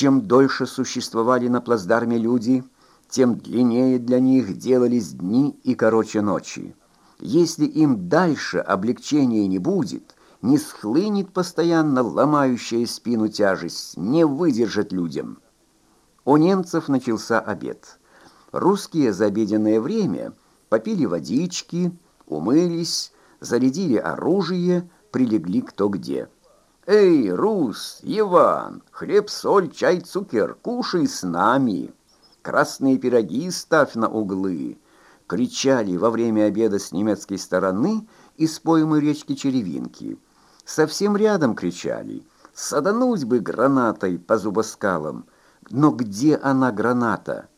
Чем дольше существовали на плацдарме люди, тем длиннее для них делались дни и короче ночи. Если им дальше облегчения не будет, не схлынет постоянно ломающая спину тяжесть, не выдержит людям. У немцев начался обед. Русские за обеденное время попили водички, умылись, зарядили оружие, прилегли кто где. «Эй, Рус, Иван, хлеб, соль, чай, цукер, кушай с нами! Красные пироги ставь на углы!» Кричали во время обеда с немецкой стороны из поймы речки Черевинки. Совсем рядом кричали. «Садануть бы гранатой по зубоскалам!» Но где она, граната?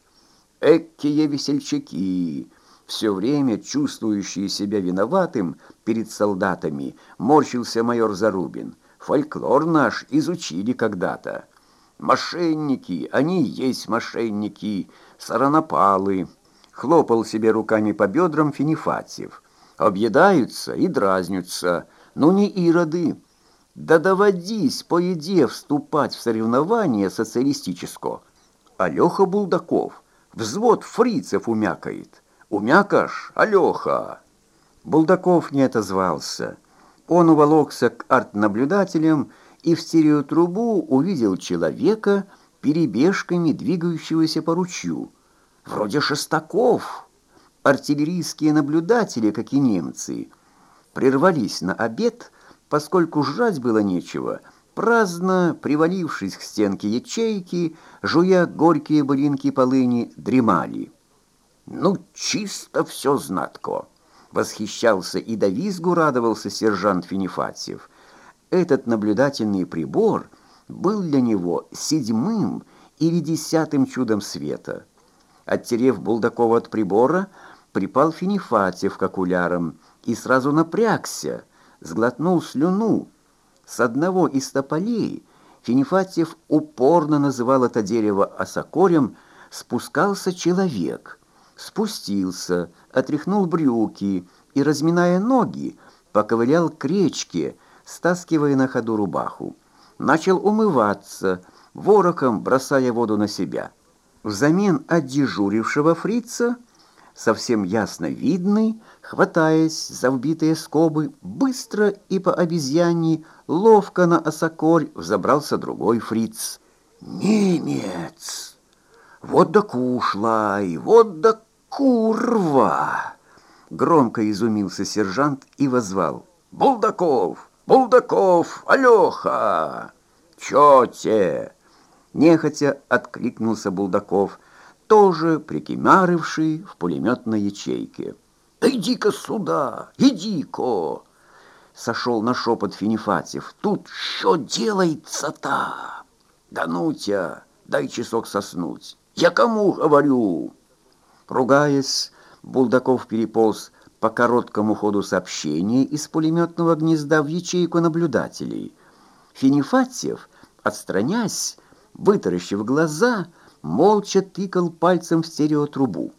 Эккие весельчаки! Все время чувствующие себя виноватым перед солдатами, морщился майор Зарубин. Фольклор наш изучили когда-то. Мошенники, они есть мошенники, саранопалы. Хлопал себе руками по бедрам Финифатьев. Объедаются и дразнятся, но не ироды. Да доводись по еде вступать в соревнования социалистического. Алёха Булдаков, взвод фрицев умякает. Умякаш, Алёха. Булдаков не отозвался. Он уволокся к артнаблюдателям и в стереотрубу увидел человека, перебежками двигающегося по ручью. Вроде Шестаков. Артиллерийские наблюдатели, как и немцы, прервались на обед, поскольку жрать было нечего, праздно, привалившись к стенке ячейки, жуя горькие былинки полыни, дремали. «Ну, чисто все знатко!» Восхищался и до визгу радовался сержант Финифатьев. Этот наблюдательный прибор был для него седьмым или десятым чудом света. Оттерев Булдакова от прибора, припал Финифатьев к окулярам и сразу напрягся, сглотнул слюну. С одного из тополей Финифатьев упорно называл это дерево осокорем, спускался человек — спустился, отряхнул брюки и, разминая ноги, поковылял к речке, стаскивая на ходу рубаху. Начал умываться, ворохом бросая воду на себя. Взамен от дежурившего фрица, совсем ясно видный, хватаясь за вбитые скобы, быстро и по обезьяне ловко на осокорь взобрался другой фриц. «Немец! Вот да кушлай, вот да «Курва!» Громко изумился сержант и возвал. «Булдаков! Булдаков! Алёха!» «Чё те?» Нехотя откликнулся Булдаков, тоже прикимяривший в пулеметной ячейке. «Иди-ка сюда! Иди-ка!» Сошел на шепот Финифатьев. «Тут что делается-то?» «Да ну тебя! Дай часок соснуть!» «Я кому говорю?» Ругаясь, Булдаков переполз по короткому ходу сообщения из пулеметного гнезда в ячейку наблюдателей. Финифатьев, отстранясь, вытаращив глаза, молча тыкал пальцем в стереотрубу.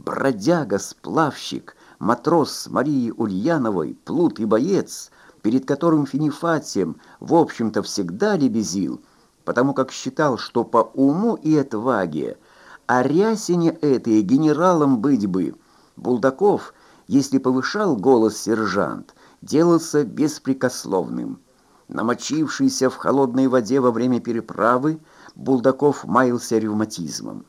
Бродяга-сплавщик, матрос Марии Ульяновой, плут и боец, перед которым Финифатием, в общем-то, всегда лебезил, потому как считал, что по уму и отваге а рясине этой генералом быть бы. Булдаков, если повышал голос сержант, делался беспрекословным. Намочившийся в холодной воде во время переправы, Булдаков маялся ревматизмом.